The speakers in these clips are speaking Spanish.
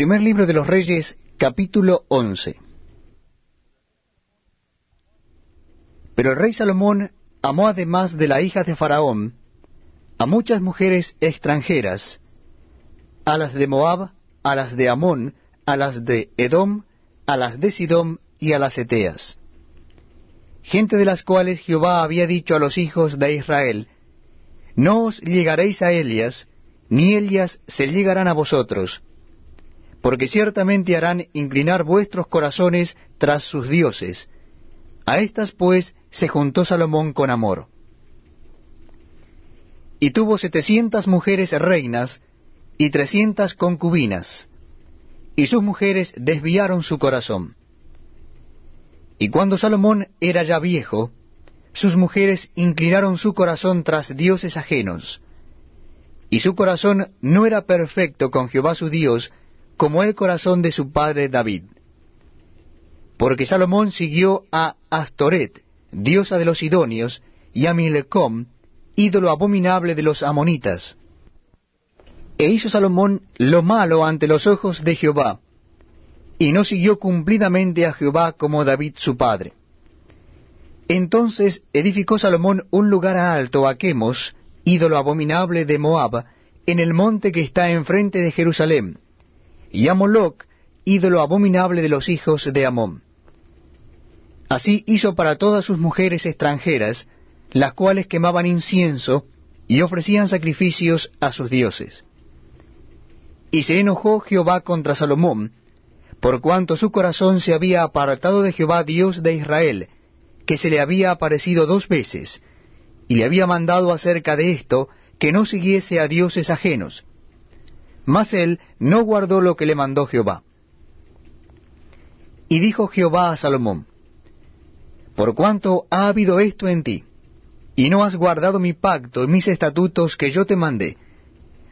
Primer libro de los Reyes, capítulo 11. Pero el rey Salomón amó además de la hija de Faraón a muchas mujeres extranjeras, a las de Moab, a las de Amón, a las de Edom, a las de Sidom y a las Eteas, gente de las cuales Jehová había dicho a los hijos de Israel, No os llegaréis a Elias, ni ellas se llegarán a vosotros, porque ciertamente harán inclinar vuestros corazones tras sus dioses. A estas pues se juntó Salomón con amor. Y tuvo setecientas mujeres reinas y trescientas concubinas, y sus mujeres desviaron su corazón. Y cuando Salomón era ya viejo, sus mujeres inclinaron su corazón tras dioses ajenos, y su corazón no era perfecto con Jehová su Dios, como el corazón de su padre David. Porque Salomón siguió a Astoret, diosa de los Sidonios, y a Milcom, ídolo abominable de los amonitas. E hizo Salomón lo malo ante los ojos de Jehová, y no siguió cumplidamente a Jehová como David su padre. Entonces edificó Salomón un lugar alto a Quemos, ídolo abominable de Moab, en el monte que está enfrente de Jerusalén, y a ídolo abominable de los hijos de Amón. Así hizo para todas sus mujeres extranjeras, las cuales quemaban incienso y ofrecían sacrificios a sus dioses. Y se enojó Jehová contra Salomón, por cuanto su corazón se había apartado de Jehová Dios de Israel, que se le había aparecido dos veces, y le había mandado acerca de esto que no siguiese a dioses ajenos. Mas él no guardó lo que le mandó Jehová. Y dijo Jehová a Salomón, Por cuanto ha habido esto en ti, y no has guardado mi pacto y mis estatutos que yo te mandé,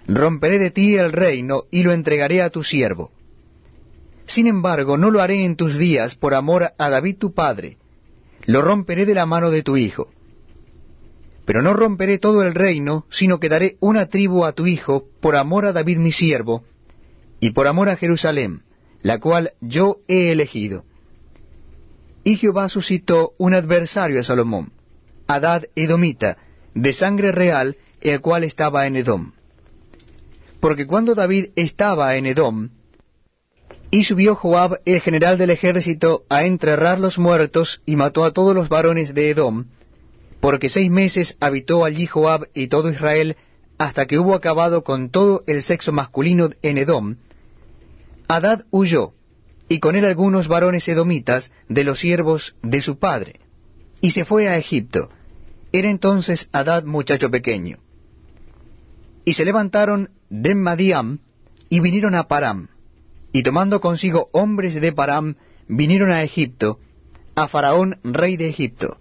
romperé de ti el reino y lo entregaré a tu siervo. Sin embargo, no lo haré en tus días por amor a David tu padre, lo romperé de la mano de tu hijo. Pero no romperé todo el reino, sino que daré una tribu a tu hijo por amor a David mi siervo, y por amor a Jerusalén, la cual yo he elegido. Y Jehová suscitó un adversario a Salomón, Adad Edomita, de sangre real, el cual estaba en Edom. Porque cuando David estaba en Edom, y subió Joab, el general del ejército, a enterrar los muertos, y mató a todos los varones de Edom, porque seis meses habitó allí Joab y todo Israel, hasta que hubo acabado con todo el sexo masculino en Edom, Adad huyó, y con él algunos varones edomitas de los siervos de su padre, y se fue a Egipto. Era entonces Adad muchacho pequeño. Y se levantaron de Madiam, y vinieron a Param, y tomando consigo hombres de Param, vinieron a Egipto, a Faraón rey de Egipto,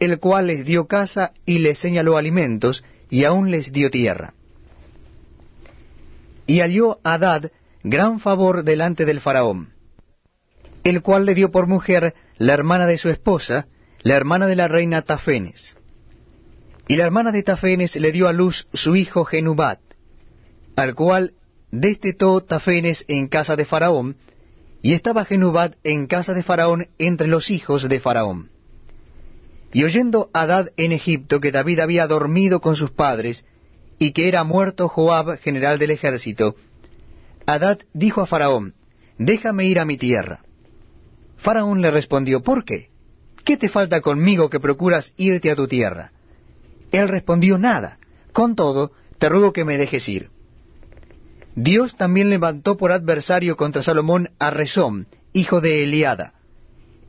el cual les dio casa y les señaló alimentos, y aún les dio tierra. Y halló Adad gran favor delante del faraón, el cual le dio por mujer la hermana de su esposa, la hermana de la reina Tafenes. Y la hermana de Tafenes le dio a luz su hijo Genubat, al cual destetó Tafenes en casa de Faraón, y estaba Genubat en casa de Faraón entre los hijos de Faraón. Y oyendo Adad en Egipto que David había dormido con sus padres, y que era muerto Joab, general del ejército, Adad dijo a Faraón, Déjame ir a mi tierra. Faraón le respondió, ¿por qué? ¿Qué te falta conmigo que procuras irte a tu tierra? Él respondió, nada. Con todo, te ruego que me dejes ir. Dios también levantó por adversario contra Salomón a Rezón, hijo de Eliada,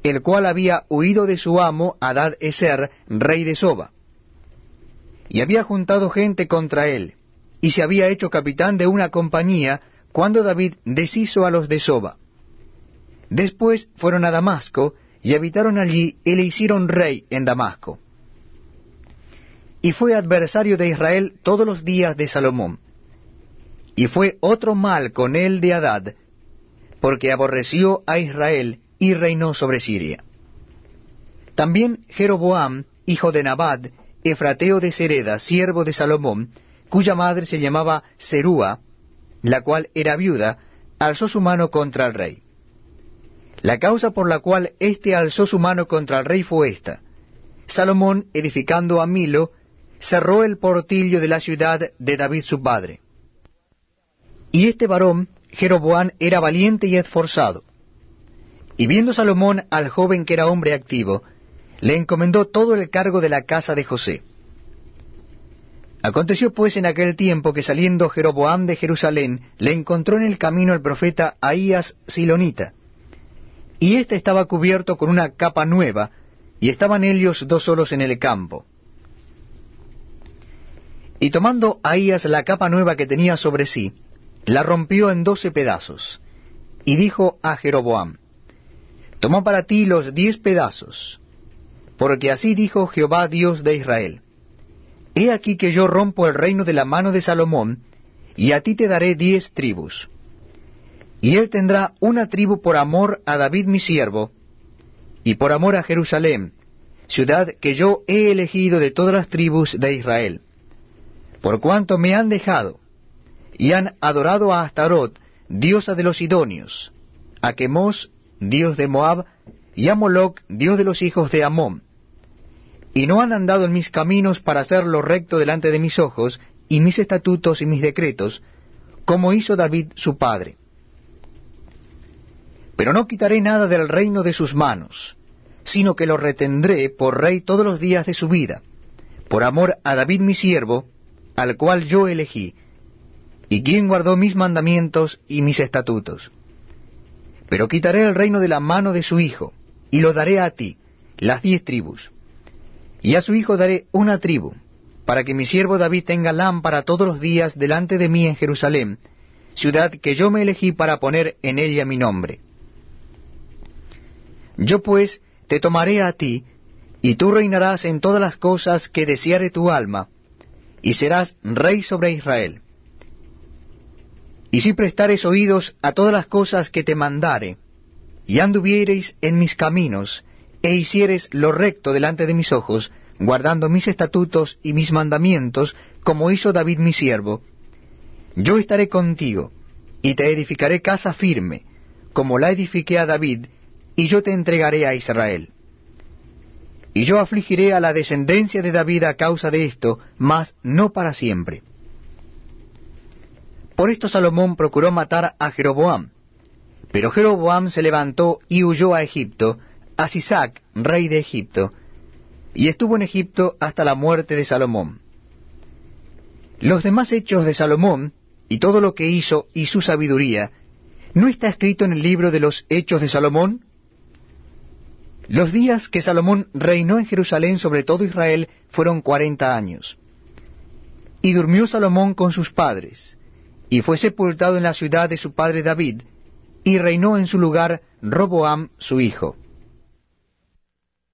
el cual había huido de su amo Adad Eser, rey de Soba. Y había juntado gente contra él, y se había hecho capitán de una compañía cuando David deshizo a los de Soba. Después fueron a Damasco, y habitaron allí y le hicieron rey en Damasco. Y fue adversario de Israel todos los días de Salomón. Y fue otro mal con él de Adad, porque aborreció a Israel y reinó sobre Siria. También Jeroboam, hijo de Nabad, efrateo de Sereda, siervo de Salomón, cuya madre se llamaba Serúa, la cual era viuda, alzó su mano contra el rey. La causa por la cual éste alzó su mano contra el rey fue esta. Salomón, edificando a Milo, cerró el portillo de la ciudad de David su padre. Y este varón, Jeroboán, era valiente y esforzado. Y viendo Salomón al joven que era hombre activo, le encomendó todo el cargo de la casa de José. Aconteció pues en aquel tiempo que saliendo Jeroboam de Jerusalén, le encontró en el camino el profeta Ahías Silonita. Y éste estaba cubierto con una capa nueva, y estaban ellos dos solos en el campo. Y tomando Ahías la capa nueva que tenía sobre sí, la rompió en doce pedazos, y dijo a Jeroboam, Toma para ti los diez pedazos, porque así dijo Jehová Dios de Israel, He aquí que yo rompo el reino de la mano de Salomón, y a ti te daré diez tribus. Y él tendrá una tribu por amor a David mi siervo, y por amor a Jerusalén, ciudad que yo he elegido de todas las tribus de Israel. Por cuanto me han dejado, y han adorado a Astarot, diosa de los Sidonios, a Quemos, dios de Moab, y a Moloc, dios de los hijos de Amón, y no han andado en mis caminos para hacer lo recto delante de mis ojos, y mis estatutos y mis decretos, como hizo David su padre. Pero no quitaré nada del reino de sus manos, sino que lo retendré por rey todos los días de su vida, por amor a David mi siervo, al cual yo elegí, y quien guardó mis mandamientos y mis estatutos. Pero quitaré el reino de la mano de su hijo, y lo daré a ti, las diez tribus y a su hijo daré una tribu, para que mi siervo David tenga lámpara todos los días delante de mí en Jerusalén, ciudad que yo me elegí para poner en ella mi nombre. Yo pues te tomaré a ti, y tú reinarás en todas las cosas que deseare tu alma, y serás rey sobre Israel. Y si prestares oídos a todas las cosas que te mandare, y anduviereis en mis caminos, e hicieres lo recto delante de mis ojos, guardando mis estatutos y mis mandamientos, como hizo David mi siervo, yo estaré contigo, y te edificaré casa firme, como la edifiqué a David, y yo te entregaré a Israel. Y yo afligiré a la descendencia de David a causa de esto, mas no para siempre. Por esto Salomón procuró matar a Jeroboam, pero Jeroboam se levantó y huyó a Egipto, a Sisac, rey de Egipto, y estuvo en Egipto hasta la muerte de Salomón. Los demás hechos de Salomón, y todo lo que hizo y su sabiduría, ¿no está escrito en el libro de los hechos de Salomón? Los días que Salomón reinó en Jerusalén sobre todo Israel fueron cuarenta años. Y durmió Salomón con sus padres, y fue sepultado en la ciudad de su padre David, y reinó en su lugar Roboam su hijo.